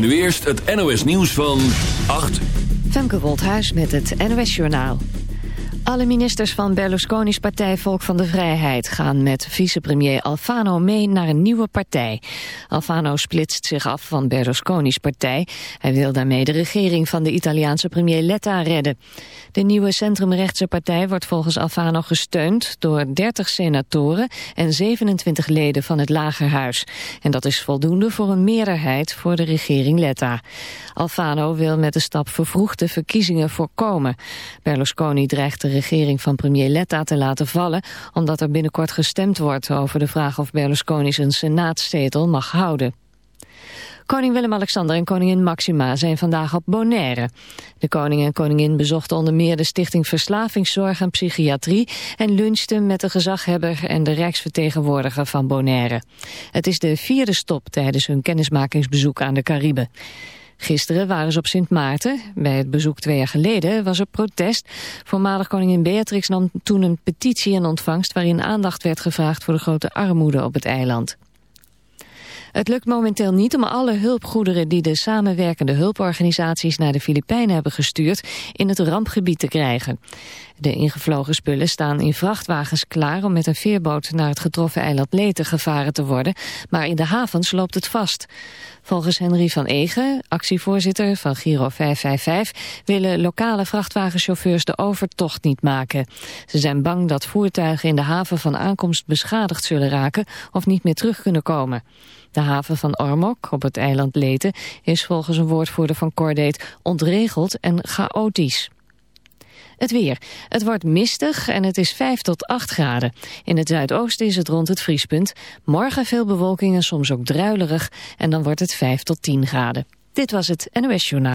Nu eerst het NOS nieuws van 8. Femke Woldhuis met het NOS Journaal. Alle ministers van Berlusconi's partij Volk van de Vrijheid gaan met vicepremier Alfano mee naar een nieuwe partij. Alfano splitst zich af van Berlusconi's partij. Hij wil daarmee de regering van de Italiaanse premier Letta redden. De nieuwe centrumrechtse partij wordt volgens Alfano gesteund door 30 senatoren en 27 leden van het Lagerhuis. En dat is voldoende voor een meerderheid voor de regering Letta. Alfano wil met de stap vervroegde verkiezingen voorkomen. Berlusconi dreigt de regering van premier Letta te laten vallen... omdat er binnenkort gestemd wordt over de vraag of Berlusconi zijn senaatstetel mag houden. Koning Willem-Alexander en koningin Maxima zijn vandaag op Bonaire. De koning en koningin bezochten onder meer de stichting Verslavingszorg en Psychiatrie... en lunchten met de gezaghebber en de rijksvertegenwoordiger van Bonaire. Het is de vierde stop tijdens hun kennismakingsbezoek aan de Cariben. Gisteren waren ze op Sint Maarten. Bij het bezoek twee jaar geleden was er protest. Voormalig koningin Beatrix nam toen een petitie in ontvangst... waarin aandacht werd gevraagd voor de grote armoede op het eiland. Het lukt momenteel niet om alle hulpgoederen die de samenwerkende hulporganisaties naar de Filipijnen hebben gestuurd in het rampgebied te krijgen. De ingevlogen spullen staan in vrachtwagens klaar om met een veerboot naar het getroffen eiland Leten gevaren te worden, maar in de havens loopt het vast. Volgens Henry van Egen, actievoorzitter van Giro 555, willen lokale vrachtwagenchauffeurs de overtocht niet maken. Ze zijn bang dat voertuigen in de haven van aankomst beschadigd zullen raken of niet meer terug kunnen komen. De haven van Ormok op het eiland Leten is volgens een woordvoerder van Cordate ontregeld en chaotisch. Het weer. Het wordt mistig en het is 5 tot 8 graden. In het zuidoosten is het rond het vriespunt. Morgen veel bewolking en soms ook druilerig. En dan wordt het 5 tot 10 graden. Dit was het NOS Journaal.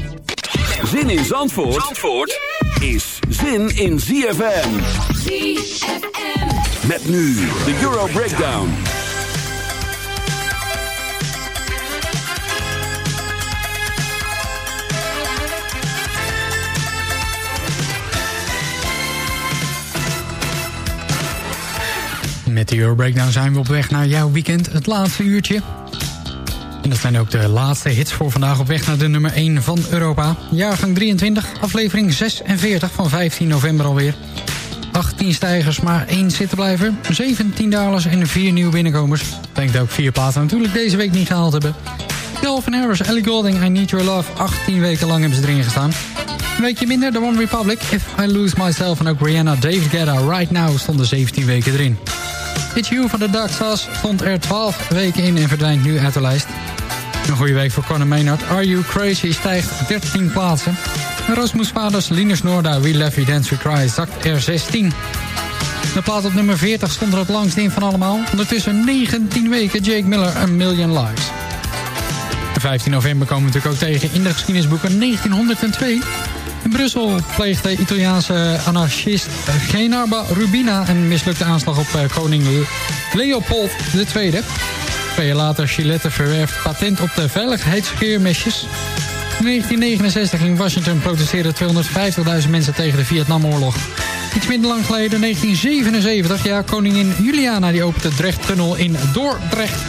Zin in Zandvoort, Zandvoort is zin in ZFM. ZFM. Met nu de Euro Breakdown. Met de Euro Breakdown zijn we op weg naar jouw weekend, het laatste uurtje. En dat zijn ook de laatste hits voor vandaag op weg naar de nummer 1 van Europa. Jaargang 23, aflevering 46 van 15 november alweer. 18 stijgers, maar één zittenblijver. 17 dalers en 4 nieuwe binnenkomers. Denk dat ook vier platen natuurlijk deze week niet gehaald hebben. Calvin Harris, Ellie Golding, I Need Your Love. 18 weken lang hebben ze erin gestaan. Een weekje minder, The One Republic, If I Lose Myself... en ook Rihanna, David Guetta, Right Now stonden 17 weken erin. It's You van de Dark Stars stond er 12 weken in en verdwijnt nu uit de lijst. Een goede week voor Conor Maynard. Are You Crazy stijgt 13 plaatsen. En Rasmus Vaders, Linus Norda, We Love You Dance We Cry zakt er 16. De plaat op nummer 40 stond er het langst in van allemaal. Ondertussen 19 weken Jake Miller, A Million Lives. De 15 november komen we natuurlijk ook tegen in de geschiedenisboeken 1902. In Brussel pleegt de Italiaanse anarchist Genarba Rubina... een mislukte aanslag op eh, koning Leopold II. Twee jaar later Gillette verwerft patent op de veiligheidsscheermesjes. In 1969 in Washington protesteerden 250.000 mensen tegen de Vietnamoorlog. Iets minder lang geleden, 1977, ja, koningin Juliana die opent de Drechttunnel in Dordrecht.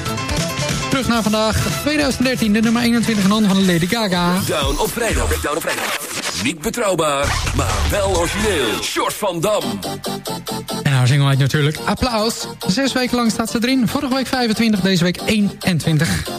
Terug naar vandaag, 2013, de nummer 21 in van Lady Gaga. Down op vrijdag. Breakdown op vrijdag. Niet betrouwbaar, maar wel origineel. Short van Dam. En haar heet natuurlijk Applaus. Zes weken lang staat ze erin. Vorige week 25, deze week 21.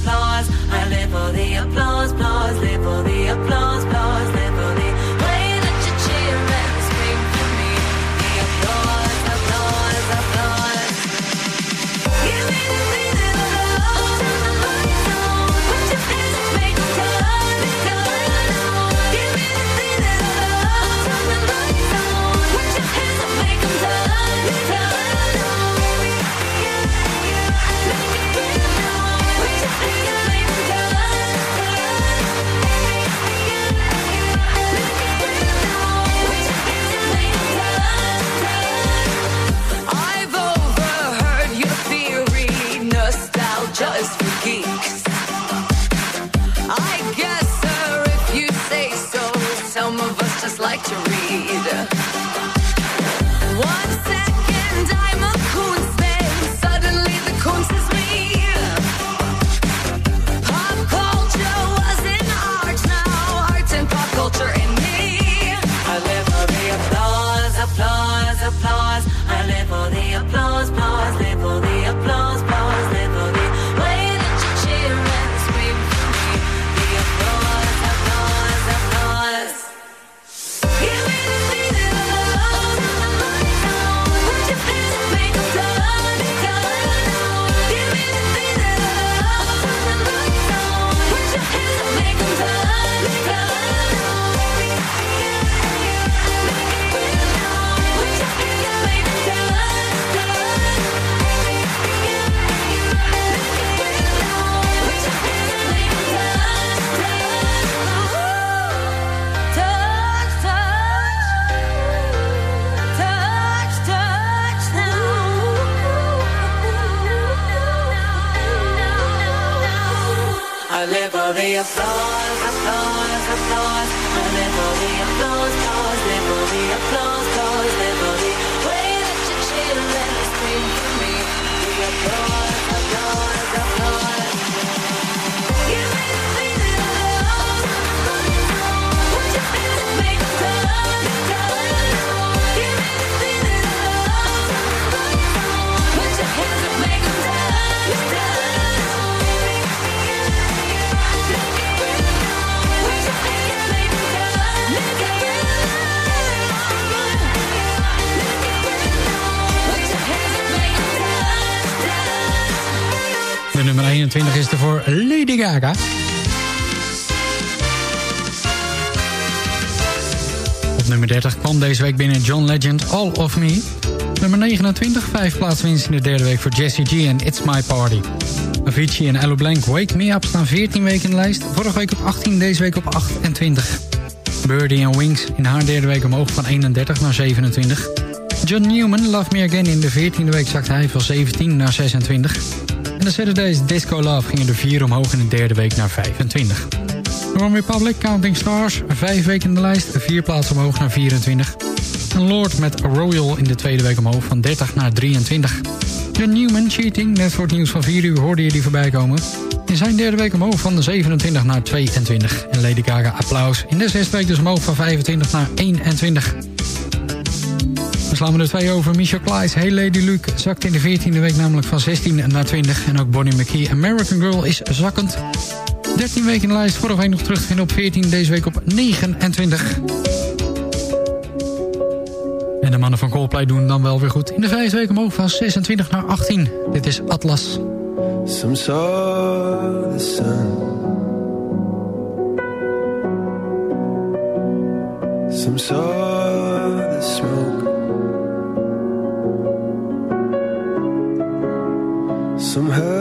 Applause. I live for the applause, you. applause, applause, applause. And there will be applause, pause. There will be applause, pause. There will be way that you're cheering and scream for me. The applause. 21 is er voor Lady Gaga. Op nummer 30 kwam deze week binnen John Legend All of Me. Nummer 29, vijf plaatsen winst in de derde week voor Jessie G en It's My Party. Avicii en Ello Blank Wake Me Up staan 14 weken in de lijst. Vorige week op 18, deze week op 28. Birdie en Wings in haar derde week omhoog van 31 naar 27. John Newman, Love Me Again in de 14e week zakte hij van 17 naar 26. En de Saturdays Disco Love gingen er 4 omhoog in de derde week naar 25. One Republic, Counting Stars, 5 weken in de lijst, 4 plaatsen omhoog naar 24. En Lord met Royal in de tweede week omhoog van 30 naar 23. John Newman, Cheating, net voor het nieuws van 4 uur hoorde je die voorbij komen. In zijn derde week omhoog van de 27 naar 22. En Lady Gaga applaus. In de zesde week dus omhoog van 25 naar 21. Dan slaan we er twee over. Michel Kleis, Hey Lady Luke, zakt in de 14e week namelijk van 16 naar 20. En ook Bonnie McKee, American Girl, is zakkend. 13 weken in de lijst, vorige week nog terug te op 14, deze week op 29. En de mannen van Coldplay doen dan wel weer goed. In de vijfde week omhoog van 26 naar 18. Dit is Atlas. Some saw the sun. Some saw the smoke. somehow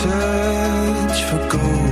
search for gold.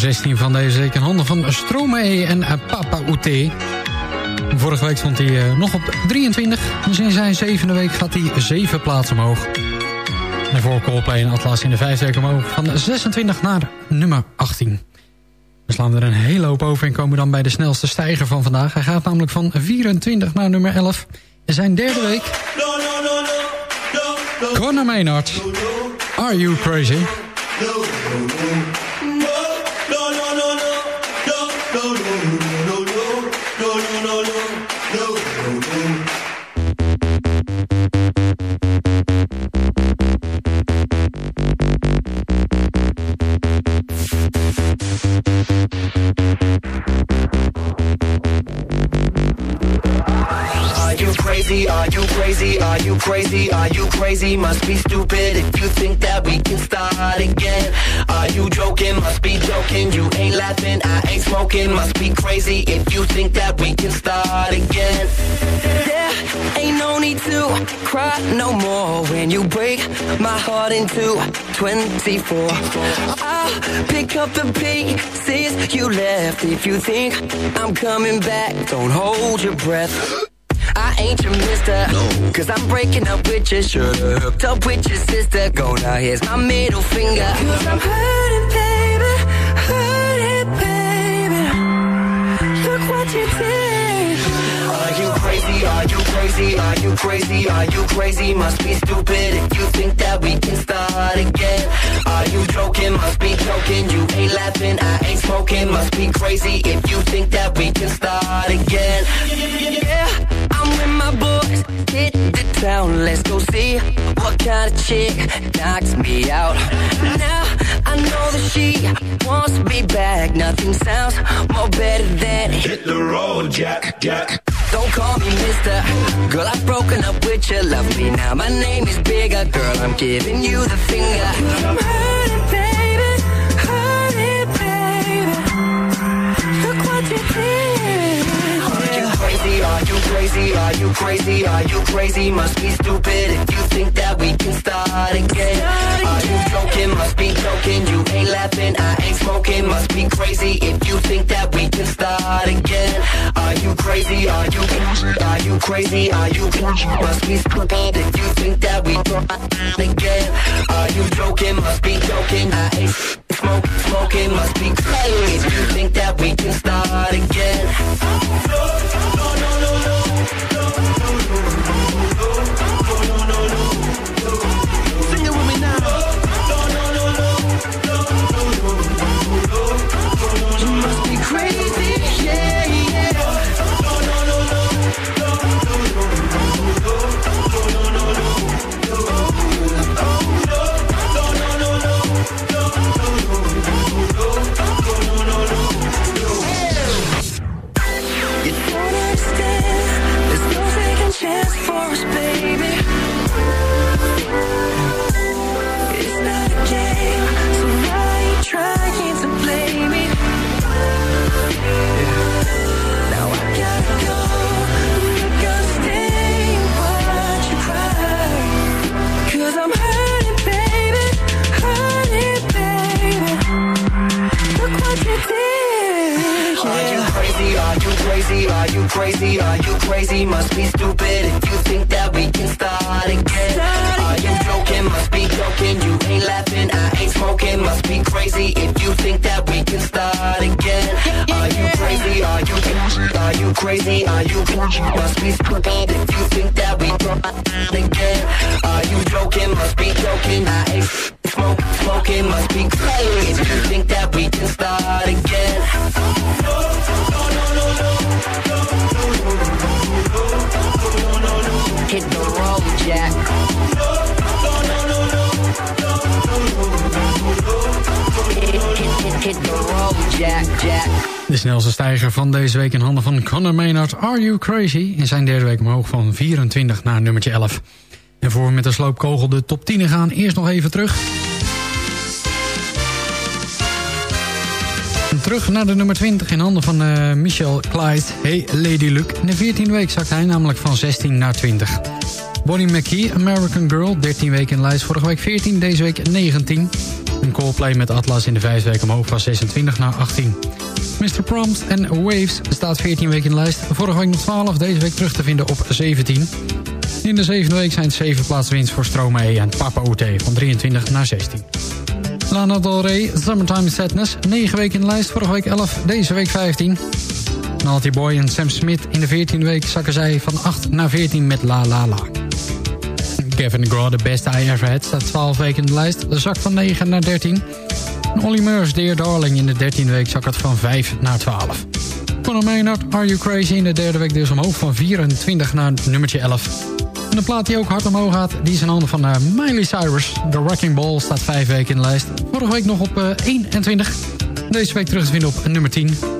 16 van deze week in handen van Stromae en eh, Papa Oute. Vorige week stond hij eh, nog op 23. Dus in zijn zevende week gaat hij zeven plaatsen omhoog. En voor Coldplay en Atlas in de vijfde week omhoog van 26 naar nummer 18. We slaan er een hele hoop over en komen dan bij de snelste stijger van vandaag. Hij gaat namelijk van 24 naar nummer 11. In zijn derde week... Conor Maynard. Are You Crazy? Crazy? Are you crazy? Are you crazy? Must be stupid if you think that we can start again. Are you joking? Must be joking. You ain't laughing. I ain't smoking. Must be crazy if you think that we can start again. There ain't no need to cry no more when you break my heart into 24. I'll pick up the pieces you left if you think I'm coming back. Don't hold your breath. Ain't your mister. No. Cause I'm breaking up with you. Should've hooked up with your sister. Go now, here's my middle finger. Cause I'm hurting, baby. Hurting, baby. Look what you did. Are you crazy? Are you crazy? Are you crazy? Are you crazy? Must be stupid if you think that we can start again. Are you joking? Must be joking. You ain't laughing. I ain't smoking. Must be crazy if you think that we can start again. Yeah, I'm with my boys. Hit the town. Let's go see what kind of chick knocks me out. Now I know that she wants me back. Nothing sounds more better than hit the road, Jack, Jack. Don't call me mister. Girl, I've broken up with you. Love me now. My name is bigger. Girl, I'm giving you the finger. Crazy? Are you crazy? Are you crazy? Are you crazy? Must be stupid if you think that we can start again. Are you joking? Must be joking. You ain't laughing. I ain't smoking. Must be crazy if you think that we can start again. Are you crazy? Are you crazy? Are you crazy? Are you crazy? Must be stupid if you think that we can again. Are you joking? Must be joking. I ain't smoke, smoking must be crazy. Think that we can start again? No, No, no, no, no, no, no, no. Crazy? Are you crazy? Must be stupid think that we can start again. Are you joking? Must be joking. You ain't laughing. I ain't smoking. Must be crazy if you think that we can start again. Are you crazy? Are you crazy? Are you crazy? Are you crazy? Must be stupid if you think that we can start again. Are you joking? Must be joking. I ain't smoke, smoking. Must be crazy if you think that we can start again. Hit the road, Jack. Hit, hit, hit, hit the road, Jack. De snelste stijger van deze week in handen van Conor Maynard, Are You Crazy? In zijn derde week omhoog van 24 naar nummertje 11. En voor we met de sloopkogel de top 10 gaan, eerst nog even terug. Terug naar de nummer 20 in handen van eh, Michel Clyde. Hey Lady Luck. In de 14e week zakt hij namelijk van 16 naar 20. Bonnie McKee, American Girl. 13 weken in lijst. Vorige week 14, deze week 19. Een Coldplay met Atlas in de vijfde week omhoog van 26 naar 18. Mr. Prompt en Waves staat 14 weken in lijst. Vorige week nog 12, deze week terug te vinden op 17. In de zevende week zijn het 7 plaatsen winst voor Stromae en Papa Oute van 23 naar 16. Lana Del Rey, Summertime Sadness. 9 weken in de lijst, vorige week 11, deze week 15. Naughty Boy en Sam Smith in de 14e week zakken zij van 8 naar 14 met La La La. Kevin DeGraw, The Best I Ever Had, staat 12 weken in de lijst. De zak van 9 naar 13. En Olly Murs, Dear Darling, in de 13e week zak het van 5 naar 12. Conor Maynard, Are You Crazy, in de derde week dus omhoog van 24 naar nummertje 11. En de plaat die ook hard omhoog gaat, die is in handen van uh, Miley Cyrus. The Wrecking Ball staat 5 weken in de lijst. Vorige week nog op uh, 21. Deze week terug te vinden op nummer 10.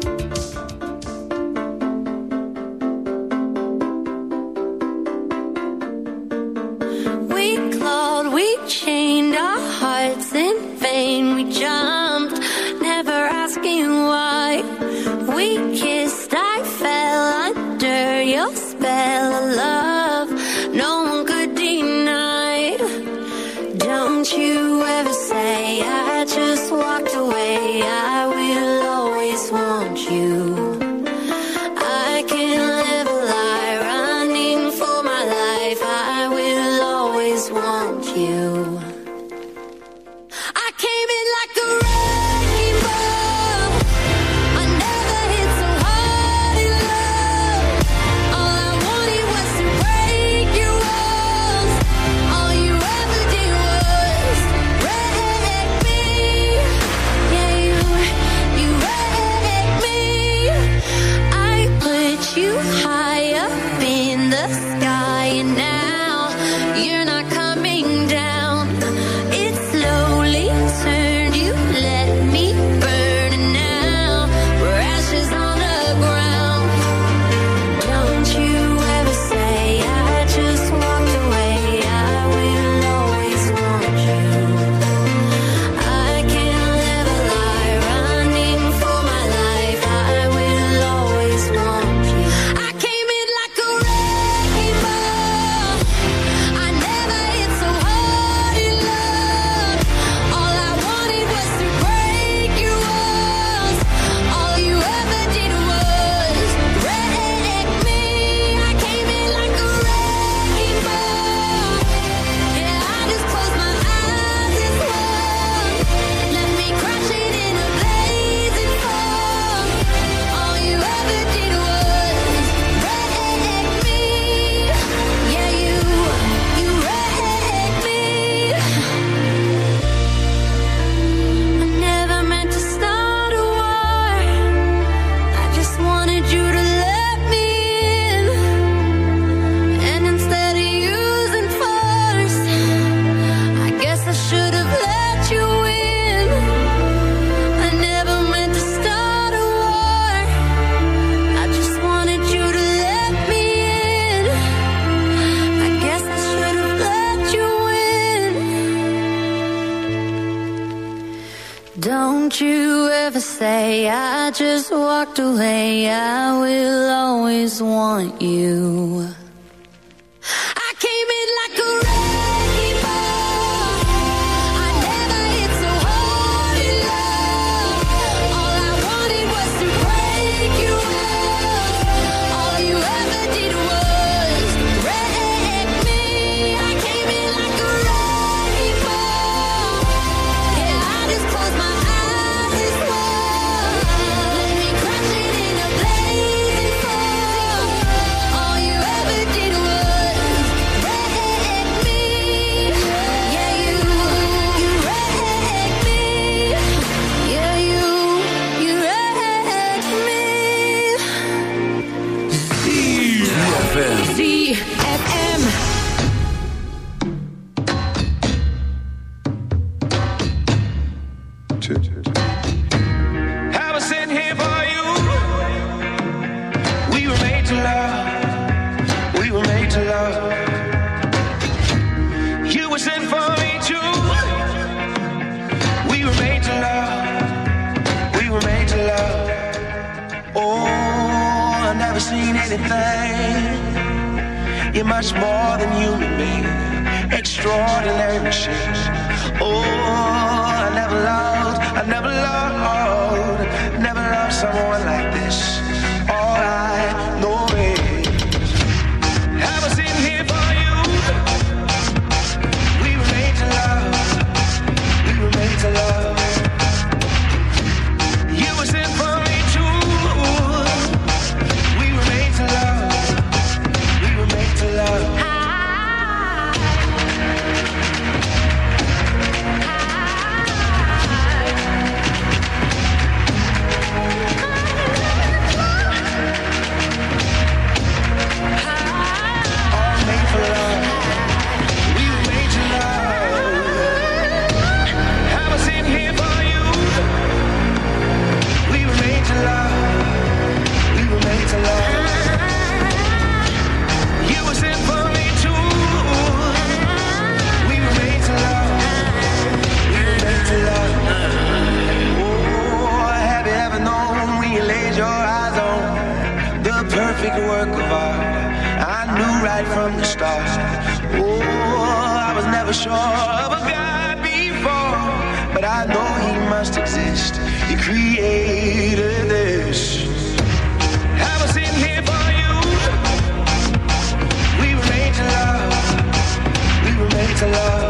sure of a God before, but I know He must exist. He created this. I was here for you. We were made to love. We were made to love.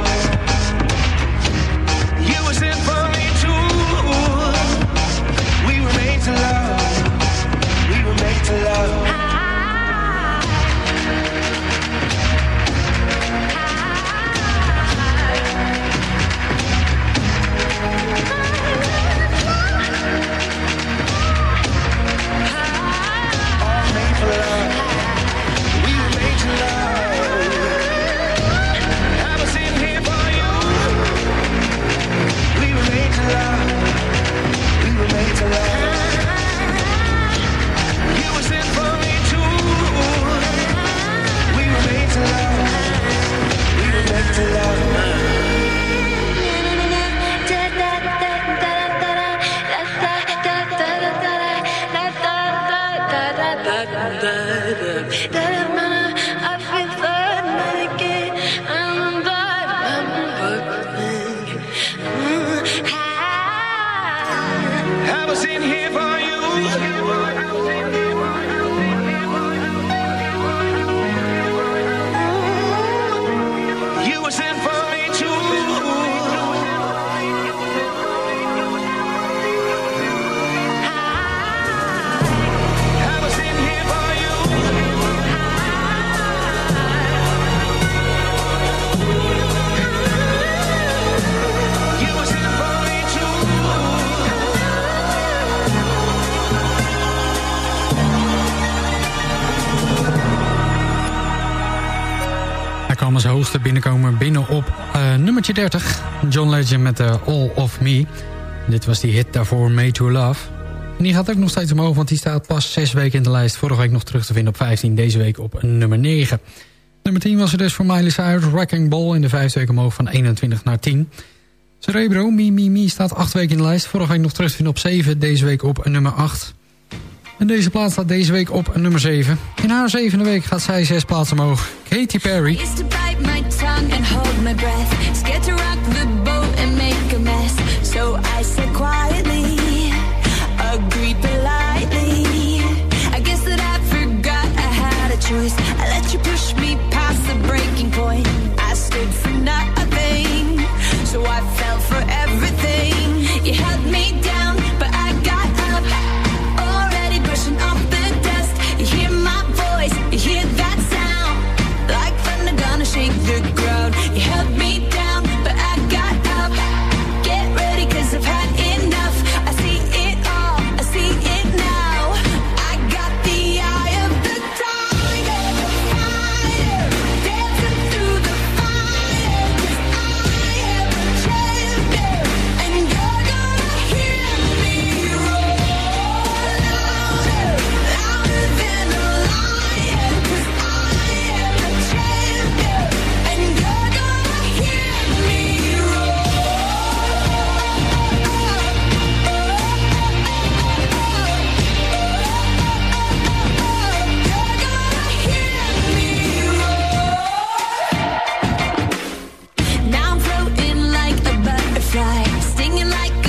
komen ze hoogste binnenkomen binnen op uh, nummertje 30. John Legend met uh, All of Me. Dit was die hit daarvoor Made to Love. En die gaat ook nog steeds omhoog, want die staat pas 6 weken in de lijst. Vorige week nog terug te vinden op 15, deze week op nummer 9. Nummer 10 was er dus voor Miley Cyrus, Wrecking Ball... in de vijfde week omhoog van 21 naar 10. Cerebro, Mi Mi Mi staat 8 weken in de lijst. Vorige week nog terug te vinden op 7, deze week op nummer 8. En deze plaats staat deze week op nummer 7. In haar zevende week gaat zij zes plaatsen omhoog. Katy Perry. choice fly, stinging like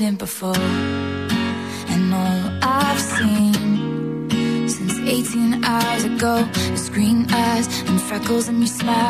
didn't before. And all I've seen since 18 hours ago is green eyes and freckles and your smile.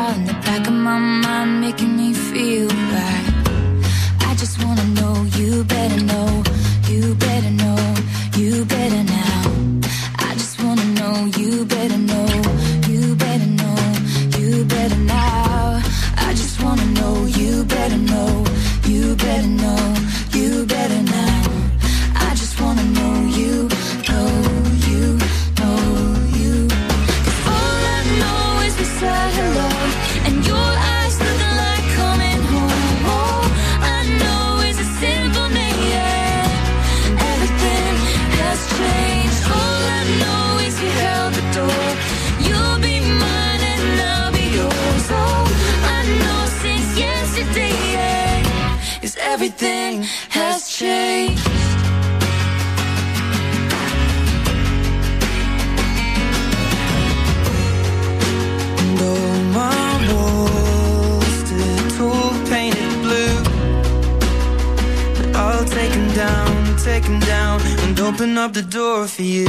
open up the door for you.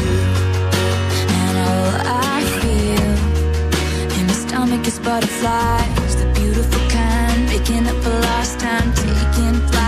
And all I feel in my stomach is butterflies, the beautiful kind, picking up a lost time, taking flight.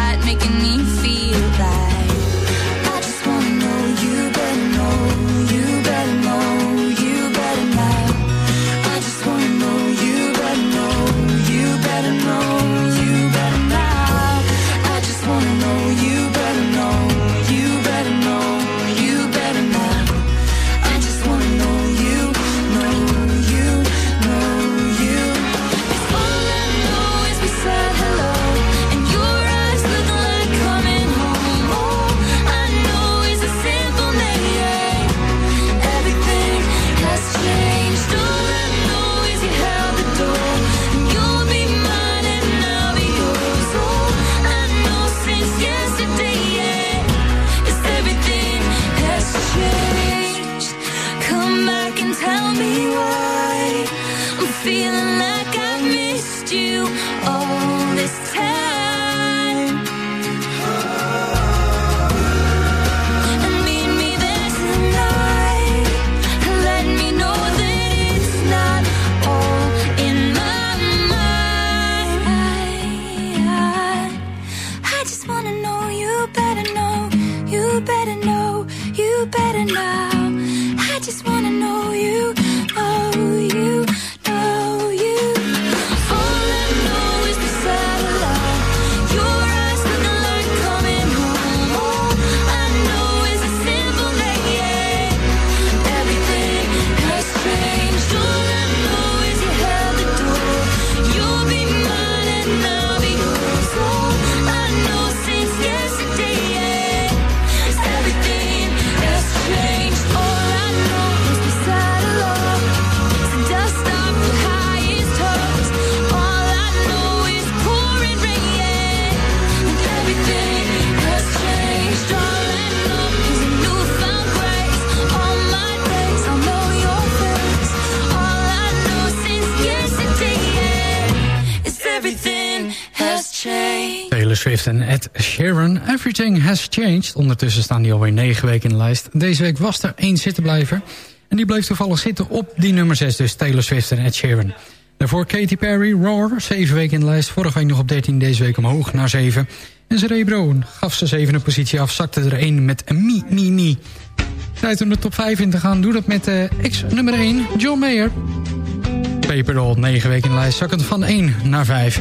Has Changed. Ondertussen staan die alweer 9 weken in de lijst. Deze week was er één zittenblijver. En die bleef toevallig zitten op die nummer 6, dus Taylor Swift en Ed Daarvoor Katy Perry, Roar, 7 weken in de lijst. Vorige week nog op 13, deze week omhoog naar 7. En Cerebro gaf ze zevende positie af, zakte er één met een mi, mi, mi. Tijd om de top 5 in te gaan. Doe dat met eh, uh, ex nummer 1, John Mayer. Paperdoll, 9 weken in de lijst, zakkend van 1 naar 5.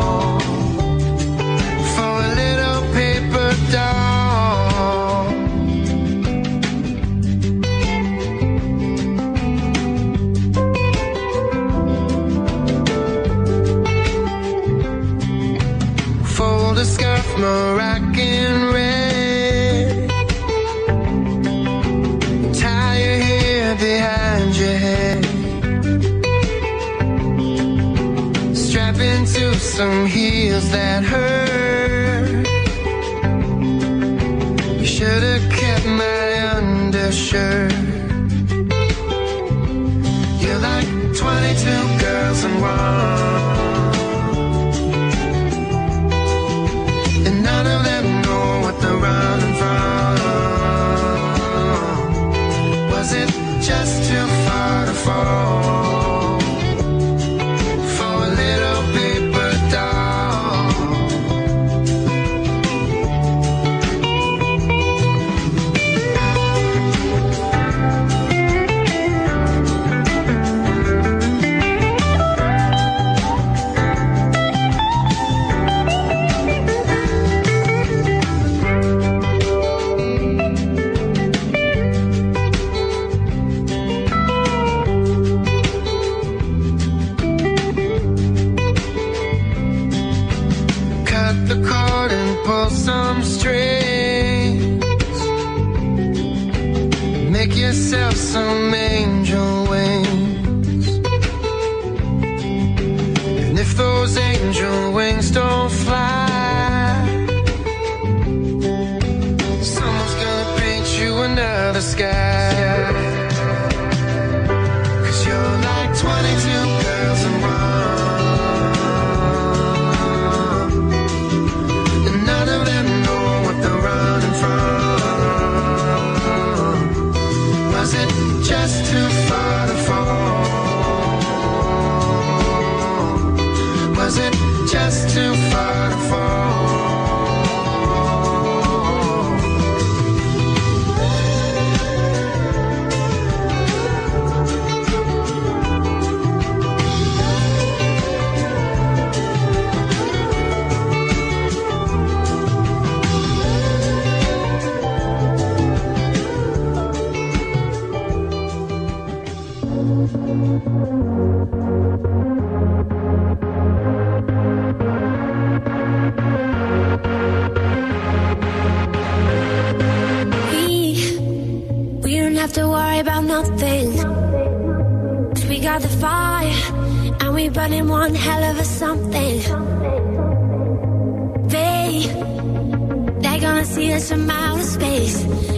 some heels that hurt. You should have kept my undershirt.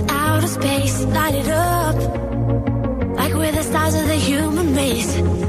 out of space, light it up like we're the stars of the human race.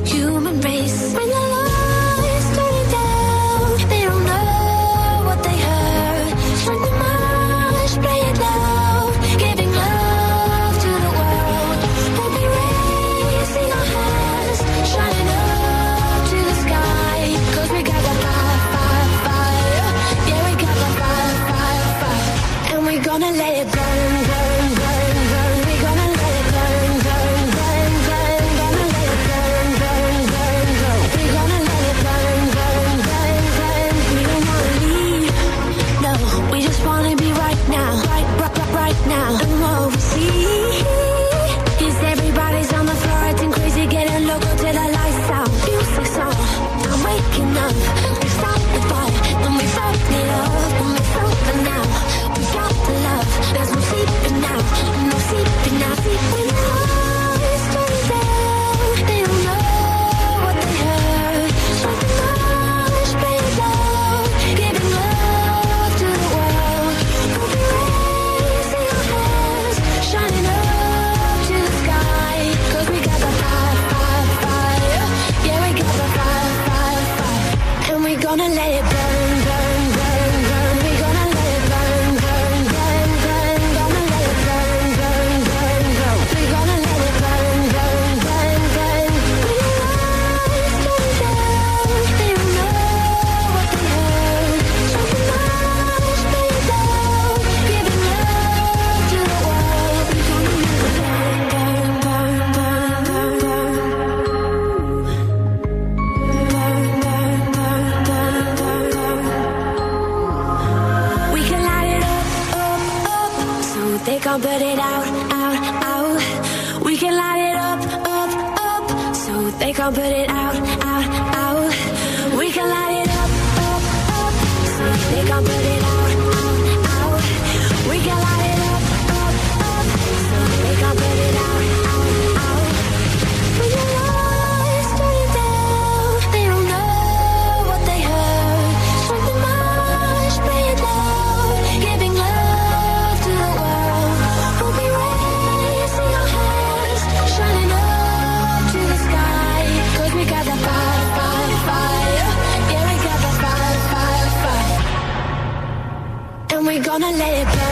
Can't put it out, out, out. We can light it up, up, up, so they can't put it out, out, out. We can light it up, up, up, so they can't put it gonna let it burn,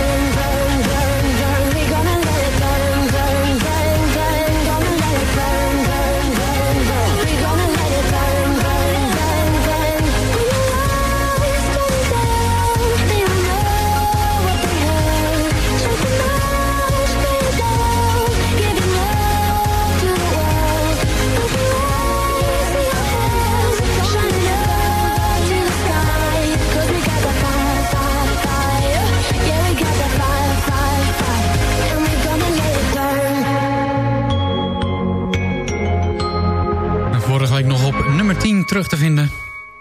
terug te vinden.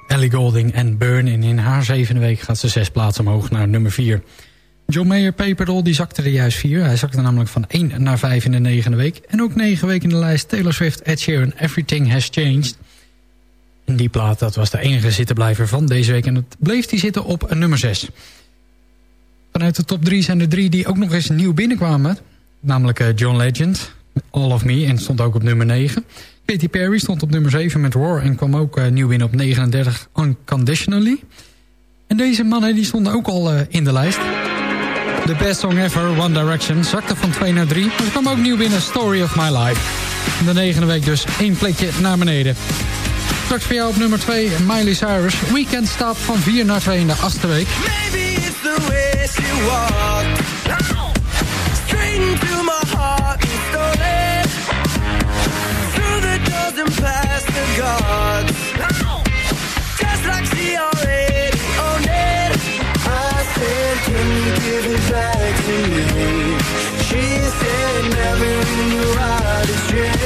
Ellie Golding en Burn. En in haar zevende week gaat ze zes plaatsen omhoog naar nummer 4. John Mayer Paperdoll die zakte er juist vier. Hij zakte namelijk van 1 naar 5 in de negende week. En ook negen weken in de lijst Taylor Swift, Ed Sheeran, Everything Has Changed. Die plaat, dat was de enige zittenblijver van deze week. En het bleef die zitten op nummer 6. Vanuit de top 3 zijn er drie die ook nog eens nieuw binnenkwamen. Namelijk eh, John Legend, All of Me, en stond ook op nummer 9. Katy Perry stond op nummer 7 met Roar en kwam ook eh, nieuw binnen op 39 Unconditionally. En deze mannen die stonden ook al eh, in de lijst. The Best Song Ever, One Direction, zakte van 2 naar 3. Maar ze kwam ook nieuw binnen, Story of My Life. De negende week dus één plekje naar beneden. Straks voor jou op nummer 2, Miley Cyrus. Weekend Stop van 4 naar 2 in de achtste. Maybe it's the way she walked Straight into my heart and stole and past the guards Just like she already owned it I said, can you give it back to me? She said, never in your wildest dreams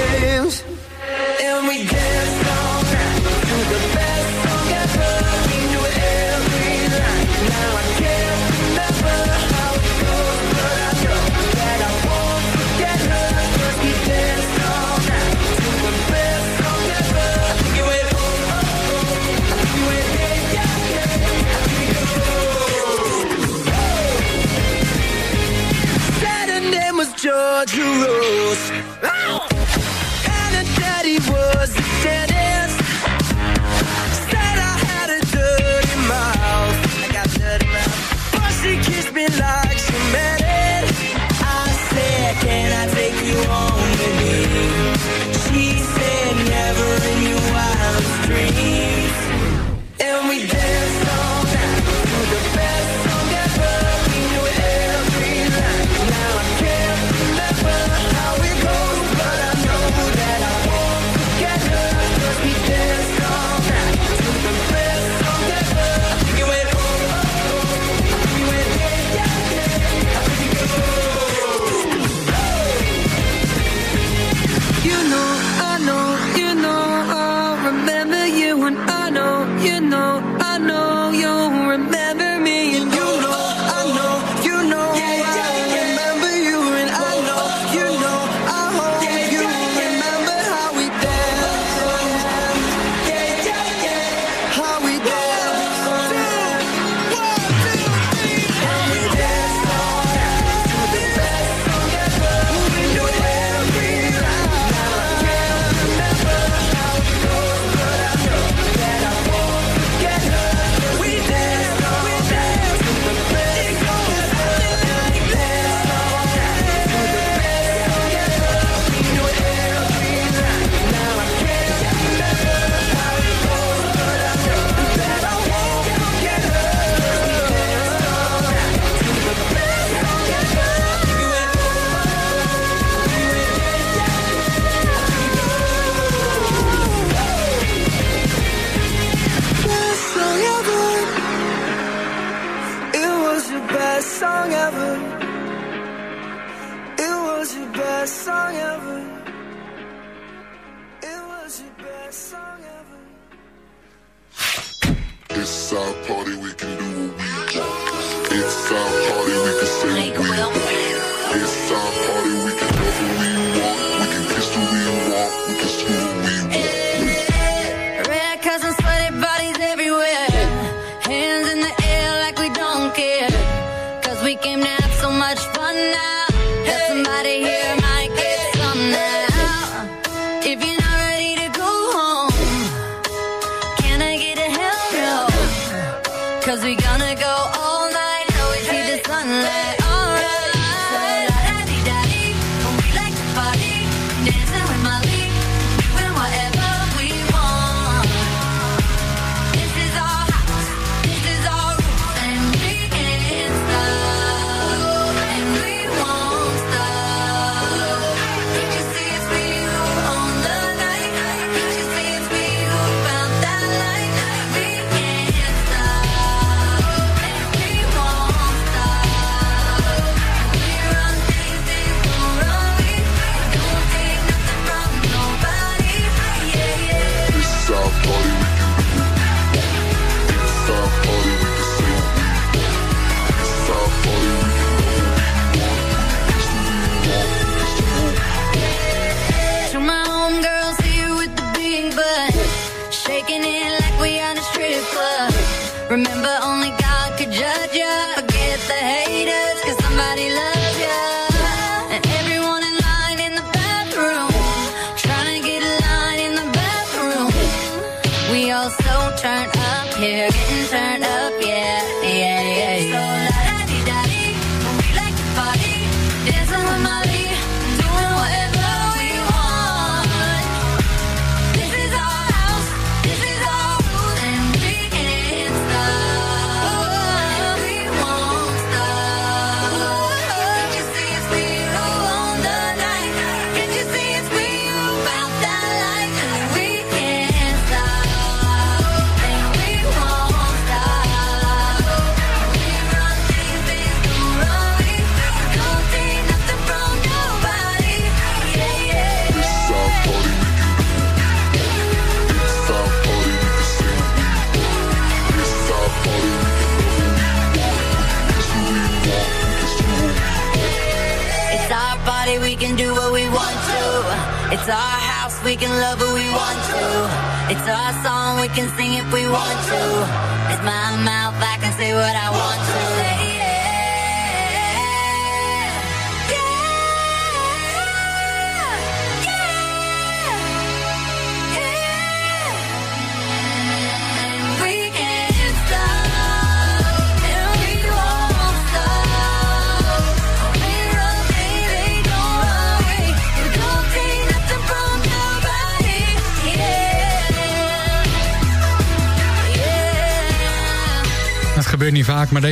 Georgia Rose Had somebody here.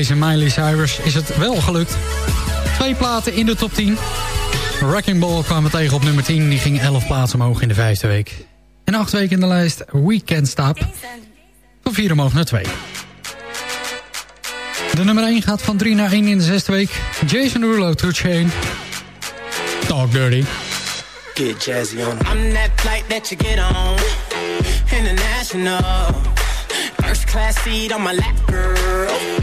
deze Miley Cyrus is het wel gelukt. Twee platen in de top 10. Wrecking Ball kwamen tegen op nummer 10. Die ging 11 plaatsen omhoog in de vijfde week. En acht weken in de lijst Weekend Stop. Van 4 omhoog naar 2. De nummer 1 gaat van 3 naar 1 in de zesde week. Jason Rulo to Chain. Talk Dirty. Get jazzy on. I'm that flight that you get on. International. First class seat on my lap, girl.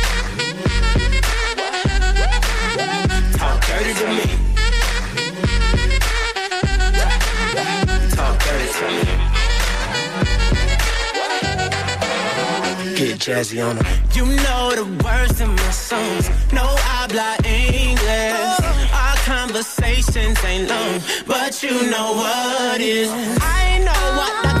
dirty to me. Talk dirty to me. Get jazzy on it. You know the words in my songs. No I habla English. Oh. Our conversations ain't long, but you know what is. I know what the